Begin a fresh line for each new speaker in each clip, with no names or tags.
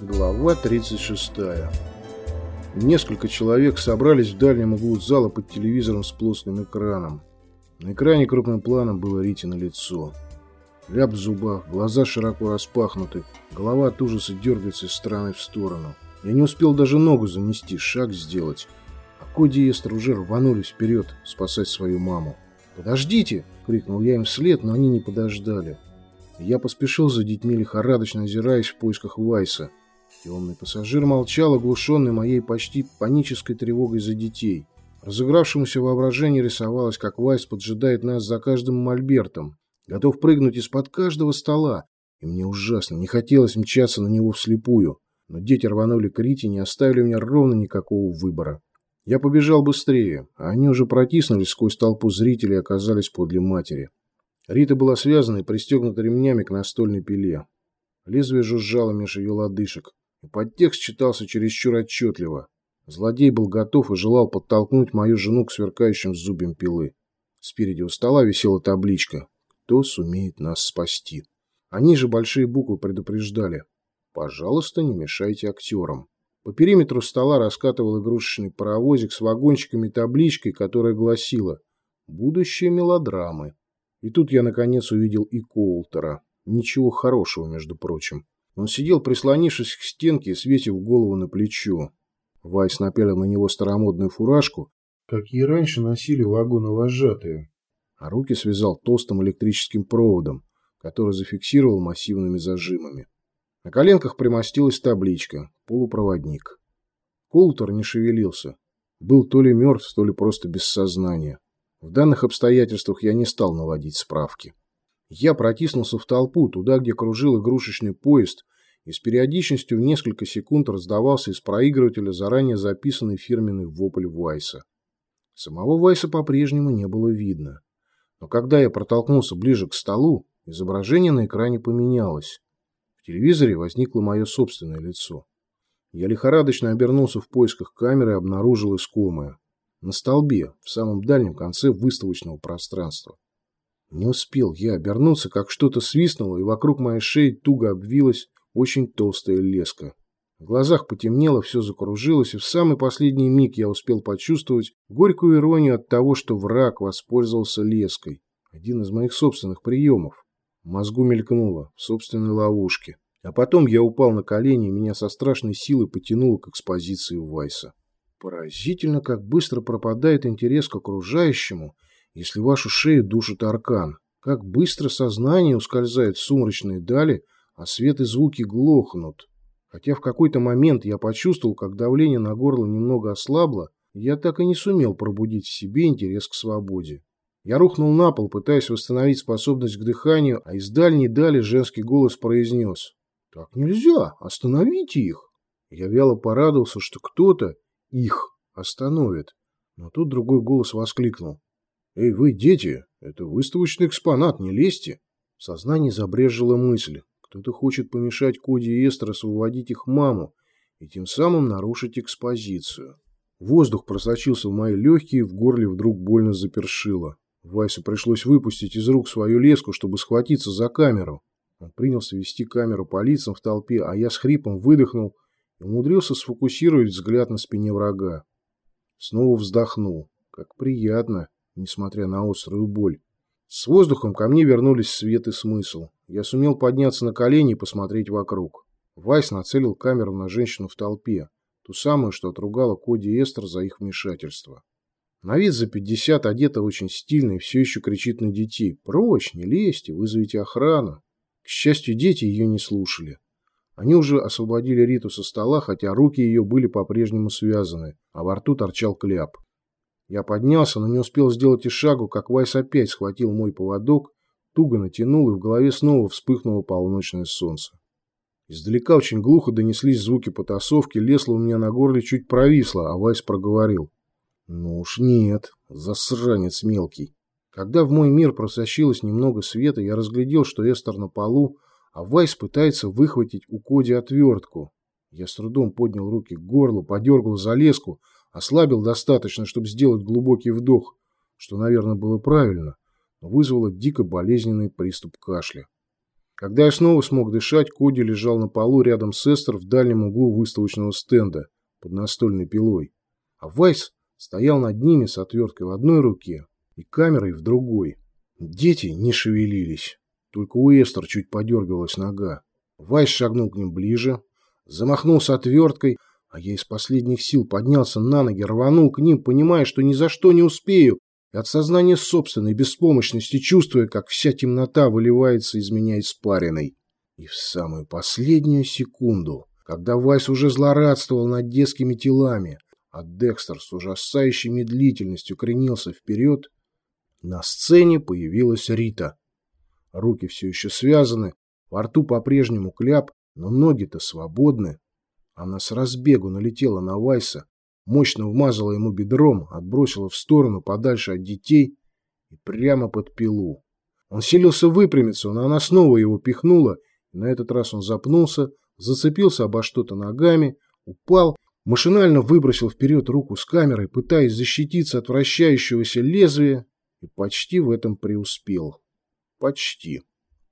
Глава 36. Несколько человек собрались в дальнем углу зала под телевизором с плоским экраном. На экране крупным планом было Ритино лицо. Ляп в зубах, глаза широко распахнуты, голова от ужаса дергается из стороны в сторону. Я не успел даже ногу занести, шаг сделать. Коди и Эстер уже рванулись вперед спасать свою маму. «Подождите!» — крикнул я им вслед, но они не подождали. Я поспешил за детьми, лихорадочно озираясь в поисках Вайса. Темный пассажир молчал, оглушенный моей почти панической тревогой за детей. Разыгравшемуся воображению рисовалось, как Вайс поджидает нас за каждым мольбертом, готов прыгнуть из-под каждого стола, и мне ужасно не хотелось мчаться на него вслепую. Но дети рванули к Рите и не оставили мне ровно никакого выбора. Я побежал быстрее, а они уже протиснулись сквозь толпу зрителей и оказались подле матери. Рита была связана и пристегнута ремнями к настольной пиле. Лезвие жужжало меж ее лодыжек, и подтекст читался чересчур отчетливо. Злодей был готов и желал подтолкнуть мою жену к сверкающим зубьям пилы. Спереди у стола висела табличка «Кто сумеет нас спасти?». Они же большие буквы предупреждали «Пожалуйста, не мешайте актерам». По периметру стола раскатывал игрушечный паровозик с вагончиками и табличкой, которая гласила «Будущее мелодрамы». И тут я, наконец, увидел и Коултера. Ничего хорошего, между прочим. Он сидел, прислонившись к стенке и светив голову на плечо. Вайс напялил на него старомодную фуражку, какие раньше носили вагоновожатые, а руки связал толстым электрическим проводом, который зафиксировал массивными зажимами. На коленках примостилась табличка «Полупроводник». Коултер не шевелился. Был то ли мертв, то ли просто без сознания. В данных обстоятельствах я не стал наводить справки. Я протиснулся в толпу, туда, где кружил игрушечный поезд, и с периодичностью в несколько секунд раздавался из проигрывателя заранее записанный фирменный вопль Вайса. Самого Вайса по-прежнему не было видно. Но когда я протолкнулся ближе к столу, изображение на экране поменялось. Телевизоре возникло мое собственное лицо. Я лихорадочно обернулся в поисках камеры и обнаружил искомое на столбе, в самом дальнем конце выставочного пространства. Не успел я обернуться, как что-то свистнуло, и вокруг моей шеи туго обвилась очень толстая леска. В глазах потемнело, все закружилось, и в самый последний миг я успел почувствовать горькую иронию от того, что враг воспользовался леской. Один из моих собственных приемов. Мозгу мелькнуло, в собственной ловушке. А потом я упал на колени, и меня со страшной силой потянуло к экспозиции Вайса. Поразительно, как быстро пропадает интерес к окружающему, если вашу шею душит аркан. Как быстро сознание ускользает в сумрачные дали, а свет и звуки глохнут. Хотя в какой-то момент я почувствовал, как давление на горло немного ослабло, я так и не сумел пробудить в себе интерес к свободе. Я рухнул на пол, пытаясь восстановить способность к дыханию, а из дальней дали женский голос произнес. «Так нельзя! Остановите их!» Я вяло порадовался, что кто-то, их остановит. Но тут другой голос воскликнул. «Эй, вы, дети, это выставочный экспонат, не лезьте!» В сознании забрежила мысль. Кто-то хочет помешать Коди и Эстерос выводить их маму и тем самым нарушить экспозицию. Воздух просочился в мои легкие, в горле вдруг больно запершило. Вайсу пришлось выпустить из рук свою леску, чтобы схватиться за камеру. Он принялся вести камеру по лицам в толпе, а я с хрипом выдохнул и умудрился сфокусировать взгляд на спине врага. Снова вздохнул. Как приятно, несмотря на острую боль. С воздухом ко мне вернулись свет и смысл. Я сумел подняться на колени и посмотреть вокруг. Вайс нацелил камеру на женщину в толпе, ту самую, что отругала Коди Эстер за их вмешательство. На вид за пятьдесят, одета очень стильно и все еще кричит на детей. «Прочь, не лезьте, вызовите охрану». К счастью, дети ее не слушали. Они уже освободили Риту со стола, хотя руки ее были по-прежнему связаны, а во рту торчал кляп. Я поднялся, но не успел сделать и шагу, как Вайс опять схватил мой поводок, туго натянул, и в голове снова вспыхнуло полуночное солнце. Издалека очень глухо донеслись звуки потасовки, лесло у меня на горле чуть провисло, а Вайс проговорил. «Ну уж нет, засранец мелкий». Когда в мой мир просочилось немного света, я разглядел, что Эстер на полу, а Вайс пытается выхватить у Коди отвертку. Я с трудом поднял руки к горлу, подергал за леску, ослабил достаточно, чтобы сделать глубокий вдох, что, наверное, было правильно, но вызвало дико болезненный приступ кашля. Когда я снова смог дышать, Коди лежал на полу рядом с Эстер в дальнем углу выставочного стенда под настольной пилой, а Вайс стоял над ними с отверткой в одной руке и камерой в другой. Дети не шевелились, только у Эстер чуть подергалась нога. Вайс шагнул к ним ближе, замахнулся отверткой, а я из последних сил поднялся на ноги, рванул к ним, понимая, что ни за что не успею, и от сознания собственной беспомощности чувствуя, как вся темнота выливается из меня испариной. И в самую последнюю секунду, когда Вайс уже злорадствовал над детскими телами, а Декстер с ужасающей медлительностью кренился вперед, на сцене появилась Рита. Руки все еще связаны, во рту по-прежнему кляп, но ноги-то свободны. Она с разбегу налетела на Вайса, мощно вмазала ему бедром, отбросила в сторону подальше от детей и прямо под пилу. Он силился выпрямиться, но она снова его пихнула, и на этот раз он запнулся, зацепился обо что-то ногами, упал, машинально выбросил вперед руку с камерой, пытаясь защититься от вращающегося лезвия, и почти в этом преуспел. Почти.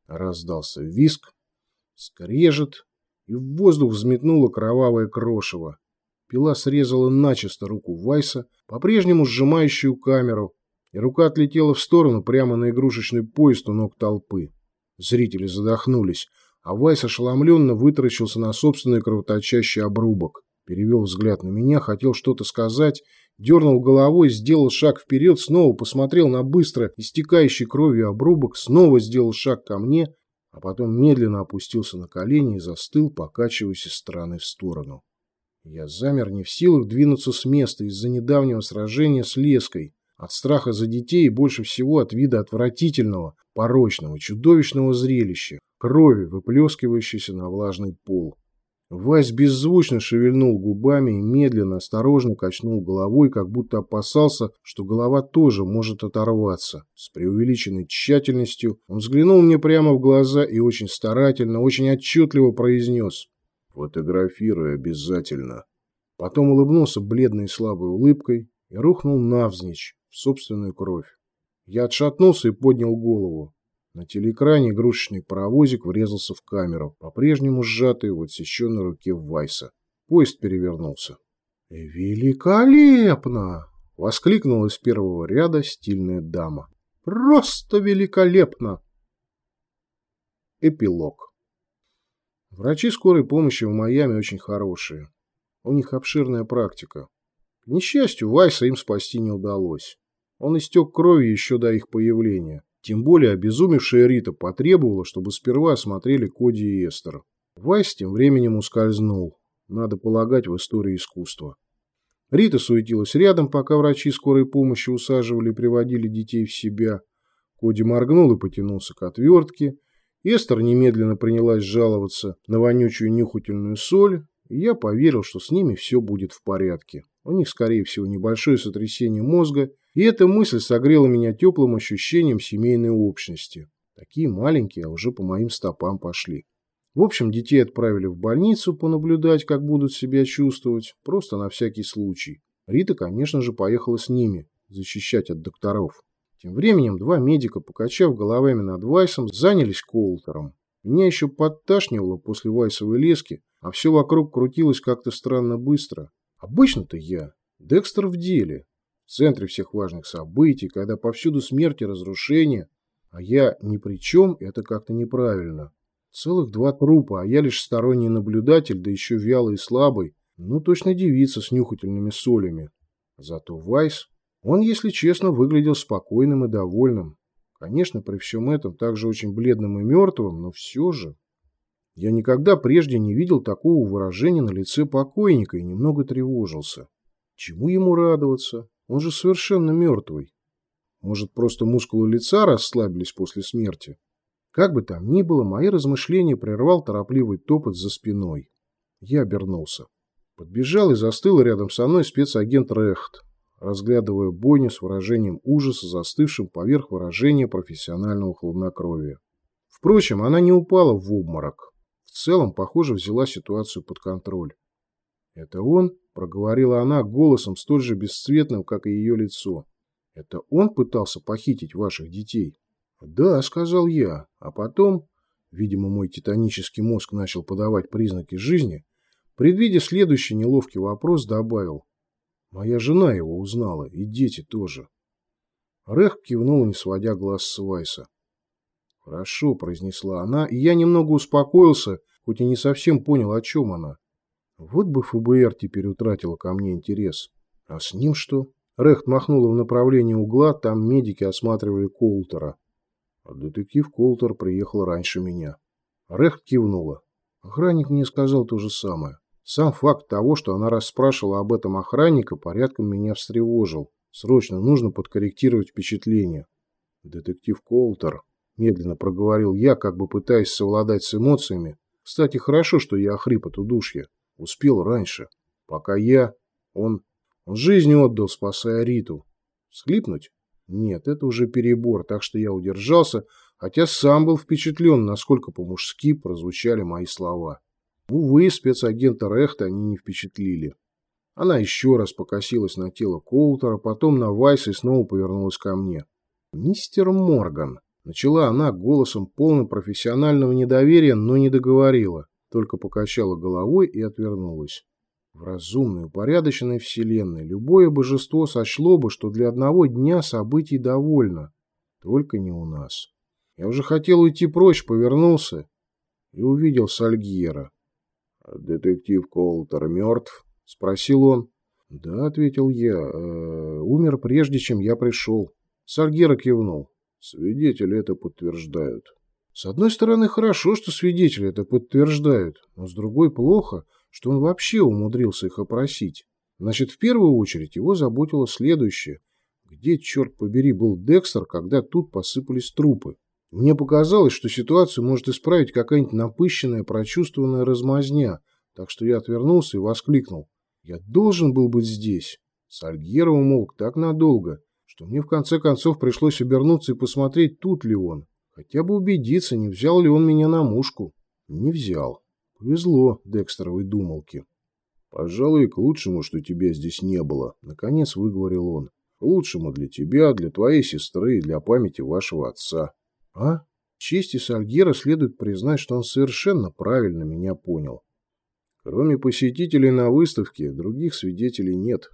Раздался виск, скрежет, и в воздух взметнуло кровавое крошево. Пила срезала начисто руку Вайса, по-прежнему сжимающую камеру, и рука отлетела в сторону прямо на игрушечный поезд у ног толпы. Зрители задохнулись, а Вайс ошеломленно вытаращился на собственный кровоточащий обрубок. Перевел взгляд на меня, хотел что-то сказать, дернул головой, сделал шаг вперед, снова посмотрел на быстро истекающий кровью обрубок, снова сделал шаг ко мне — а потом медленно опустился на колени и застыл, покачиваясь из стороны в сторону. Я замер не в силах двинуться с места из-за недавнего сражения с леской, от страха за детей и больше всего от вида отвратительного, порочного, чудовищного зрелища, крови, выплескивающейся на влажный пол. Вась беззвучно шевельнул губами и медленно, осторожно качнул головой, как будто опасался, что голова тоже может оторваться. С преувеличенной тщательностью он взглянул мне прямо в глаза и очень старательно, очень отчетливо произнес «Фотографируй обязательно». Потом улыбнулся бледной и слабой улыбкой и рухнул навзничь в собственную кровь. Я отшатнулся и поднял голову. На телеэкране игрушечный паровозик врезался в камеру, по-прежнему сжатый в отсеченной руке Вайса. Поезд перевернулся. «Великолепно!» — воскликнула из первого ряда стильная дама. «Просто великолепно!» Эпилог Врачи скорой помощи в Майами очень хорошие. У них обширная практика. К несчастью, Вайса им спасти не удалось. Он истек кровью еще до их появления. Тем более обезумевшая Рита потребовала, чтобы сперва осмотрели Коди и Эстер. Вайс тем временем ускользнул. Надо полагать в истории искусства. Рита суетилась рядом, пока врачи скорой помощи усаживали и приводили детей в себя. Коди моргнул и потянулся к отвертке. Эстер немедленно принялась жаловаться на вонючую нюхательную соль, и я поверил, что с ними все будет в порядке. У них, скорее всего, небольшое сотрясение мозга, и эта мысль согрела меня теплым ощущением семейной общности. Такие маленькие, а уже по моим стопам пошли. В общем, детей отправили в больницу понаблюдать, как будут себя чувствовать, просто на всякий случай. Рита, конечно же, поехала с ними, защищать от докторов. Тем временем два медика, покачав головами над Вайсом, занялись Коултером. Меня еще подташнивало после Вайсовой лески, а все вокруг крутилось как-то странно быстро. Обычно-то я Декстер в деле, в центре всех важных событий, когда повсюду смерть и разрушение, а я ни при чем, это как-то неправильно. Целых два трупа, а я лишь сторонний наблюдатель, да еще вялый и слабый, ну точно девица с нюхательными солями. Зато Вайс, он, если честно, выглядел спокойным и довольным. Конечно, при всем этом также очень бледным и мертвым, но все же... Я никогда прежде не видел такого выражения на лице покойника и немного тревожился. Чему ему радоваться? Он же совершенно мертвый. Может, просто мускулы лица расслабились после смерти? Как бы там ни было, мои размышления прервал торопливый топот за спиной. Я обернулся. Подбежал и застыл рядом со мной спецагент Рехт, разглядывая бойню с выражением ужаса, застывшим поверх выражения профессионального хладнокровия. Впрочем, она не упала в обморок в целом, похоже, взяла ситуацию под контроль. «Это он?» – проговорила она голосом столь же бесцветным, как и ее лицо. «Это он пытался похитить ваших детей?» «Да», – сказал я, а потом, видимо, мой титанический мозг начал подавать признаки жизни, предвидя следующий неловкий вопрос, добавил. «Моя жена его узнала, и дети тоже». Рех кивнул, не сводя глаз с Вайса. «Хорошо», – произнесла она, и я немного успокоился, хоть и не совсем понял, о чем она. Вот бы ФБР теперь утратила ко мне интерес. А с ним что? Рехт махнула в направлении угла, там медики осматривали Колтера. А детектив Колтер приехал раньше меня. Рехт кивнула. Охранник мне сказал то же самое. Сам факт того, что она расспрашивала об этом охранника, порядком меня встревожил. Срочно нужно подкорректировать впечатление. Детектив Колтер, медленно проговорил я, как бы пытаясь совладать с эмоциями. Кстати, хорошо, что я охрип от удушья. Успел раньше. Пока я... Он... Он жизнь отдал, спасая Риту. Схлипнуть? Нет, это уже перебор, так что я удержался, хотя сам был впечатлен, насколько по-мужски прозвучали мои слова. Увы, спецагента Рехта они не впечатлили. Она еще раз покосилась на тело Коултера, потом на Вайса и снова повернулась ко мне. «Мистер Морган», — начала она голосом полным профессионального недоверия, но не договорила только покачала головой и отвернулась. В разумной, упорядоченной вселенной любое божество сочло бы, что для одного дня событий довольно. Только не у нас. Я уже хотел уйти прочь, повернулся и увидел Сальгьера. «А «Детектив Колтер мертв?» — спросил он. «Да», — ответил я, э, — «умер прежде, чем я пришел». Сальгера кивнул. «Свидетели это подтверждают». С одной стороны, хорошо, что свидетели это подтверждают, но с другой плохо, что он вообще умудрился их опросить. Значит, в первую очередь его заботило следующее. Где, черт побери, был Декстер, когда тут посыпались трупы? Мне показалось, что ситуацию может исправить какая-нибудь напыщенная, прочувствованная размазня, так что я отвернулся и воскликнул. Я должен был быть здесь. Сальгьера умолк так надолго, что мне в конце концов пришлось обернуться и посмотреть, тут ли он. Хотя бы убедиться, не взял ли он меня на мушку. Не взял. Повезло Декстеровой думалке. «Пожалуй, к лучшему, что тебя здесь не было», — наконец выговорил он. «К лучшему для тебя, для твоей сестры и для памяти вашего отца». «А? Чести Сальгера следует признать, что он совершенно правильно меня понял. Кроме посетителей на выставке, других свидетелей нет».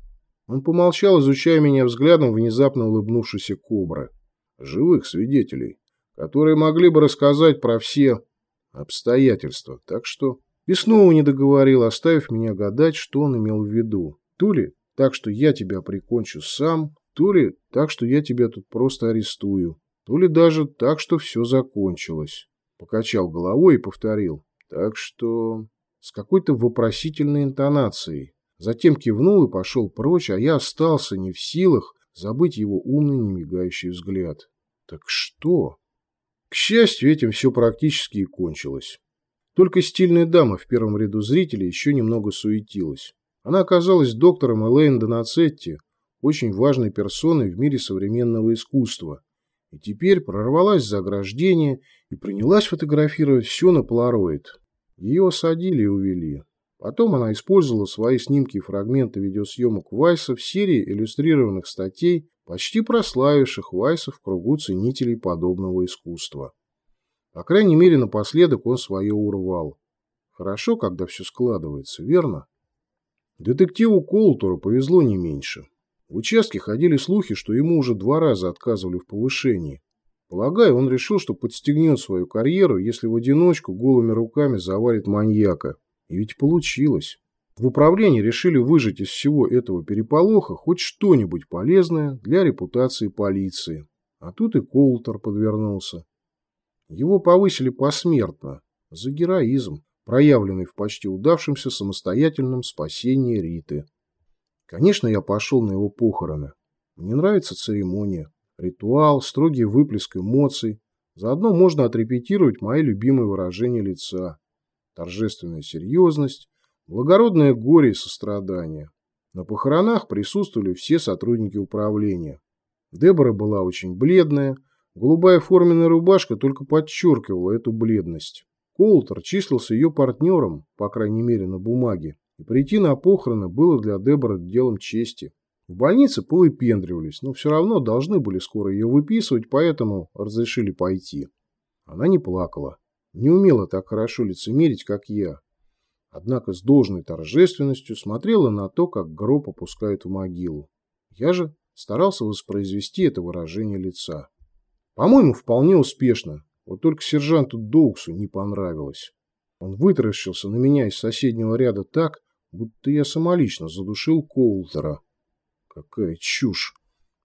Он помолчал, изучая меня взглядом внезапно улыбнувшейся кобры. «Живых свидетелей которые могли бы рассказать про все обстоятельства. Так что и снова не договорил, оставив меня гадать, что он имел в виду. То ли так, что я тебя прикончу сам, то ли так, что я тебя тут просто арестую, то ли даже так, что все закончилось. Покачал головой и повторил. Так что... С какой-то вопросительной интонацией. Затем кивнул и пошел прочь, а я остался не в силах забыть его умный, немигающий взгляд. Так что? К счастью, этим все практически и кончилось. Только стильная дама в первом ряду зрителей еще немного суетилась. Она оказалась доктором Элейн Донацетти, очень важной персоной в мире современного искусства, и теперь прорвалась за ограждение и принялась фотографировать все на полароид. Ее осадили и увели. Потом она использовала свои снимки и фрагменты видеосъемок Вайса в серии иллюстрированных статей почти прославивших Вайса в кругу ценителей подобного искусства. По крайней мере, напоследок он свое урвал. Хорошо, когда все складывается, верно? Детективу Колтуру повезло не меньше. В участке ходили слухи, что ему уже два раза отказывали в повышении. Полагаю, он решил, что подстегнет свою карьеру, если в одиночку голыми руками завалит маньяка. И ведь получилось. В управлении решили выжать из всего этого переполоха хоть что-нибудь полезное для репутации полиции. А тут и Колтер подвернулся. Его повысили посмертно за героизм, проявленный в почти удавшемся самостоятельном спасении Риты. Конечно, я пошел на его похороны. Мне нравится церемония, ритуал, строгий выплеск эмоций. Заодно можно отрепетировать мои любимые выражения лица. Торжественная серьезность, Благородное горе и сострадание. На похоронах присутствовали все сотрудники управления. Дебора была очень бледная, голубая форменная рубашка только подчеркивала эту бледность. Колтер числился ее партнером, по крайней мере на бумаге. И прийти на похороны было для Дебора делом чести. В больнице повыпендривались, но все равно должны были скоро ее выписывать, поэтому разрешили пойти. Она не плакала, не умела так хорошо лицемерить, как я. Однако с должной торжественностью смотрела на то, как гроб опускают в могилу. Я же старался воспроизвести это выражение лица. По-моему, вполне успешно, вот только сержанту Доуксу не понравилось. Он вытаращился на меня из соседнего ряда так, будто я самолично задушил Коултера. Какая чушь!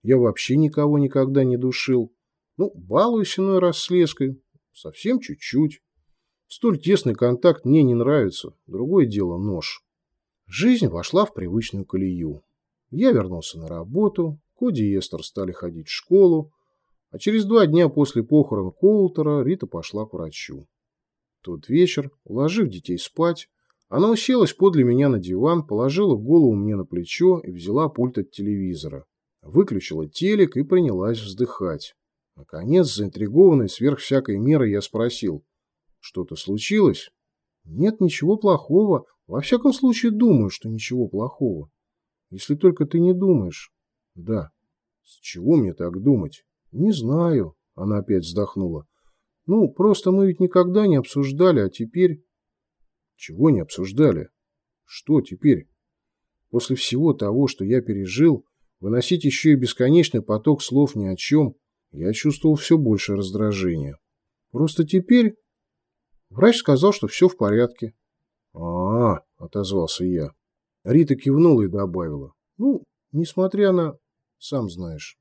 Я вообще никого никогда не душил. Ну, балуюсь иной раз с леской. Совсем чуть-чуть. Столь тесный контакт мне не нравится. Другое дело нож. Жизнь вошла в привычную колею. Я вернулся на работу, Коди и Эстер стали ходить в школу, а через два дня после похорон Коултера Рита пошла к врачу. тот вечер, уложив детей спать, она уселась подле меня на диван, положила голову мне на плечо и взяла пульт от телевизора. Выключила телек и принялась вздыхать. Наконец, заинтригованный сверх всякой меры, я спросил. Что-то случилось? Нет, ничего плохого. Во всяком случае, думаю, что ничего плохого. Если только ты не думаешь. Да. С чего мне так думать? Не знаю. Она опять вздохнула. Ну, просто мы ведь никогда не обсуждали, а теперь... Чего не обсуждали? Что теперь? После всего того, что я пережил, выносить еще и бесконечный поток слов ни о чем, я чувствовал все больше раздражения. Просто теперь... Врач сказал, что все в порядке. а, -а, -а отозвался я. Рита кивнула и добавила. Ну, несмотря на... Сам знаешь.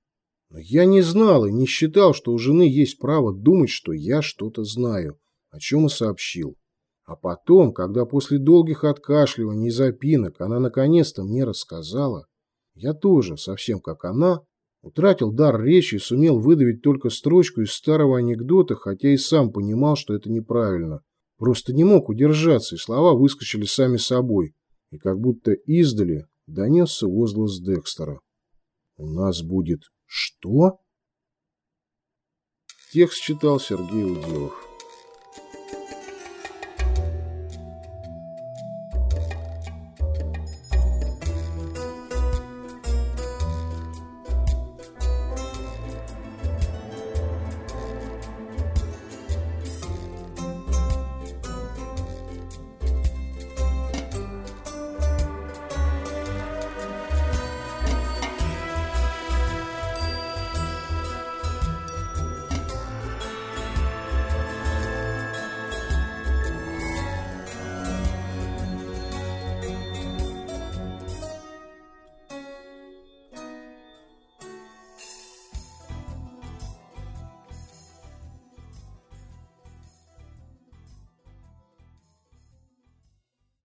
Но я не знал и не считал, что у жены есть право думать, что я что-то знаю, о чем и сообщил. А потом, когда после долгих откашливаний и запинок она наконец-то мне рассказала, я тоже, совсем как она, утратил дар речи и сумел выдавить только строчку из старого анекдота, хотя и сам понимал, что это неправильно. Просто не мог удержаться, и слова выскочили сами собой, и как будто издали донесся возглас Декстера. «У нас будет что?» Текст читал Сергей Уделов.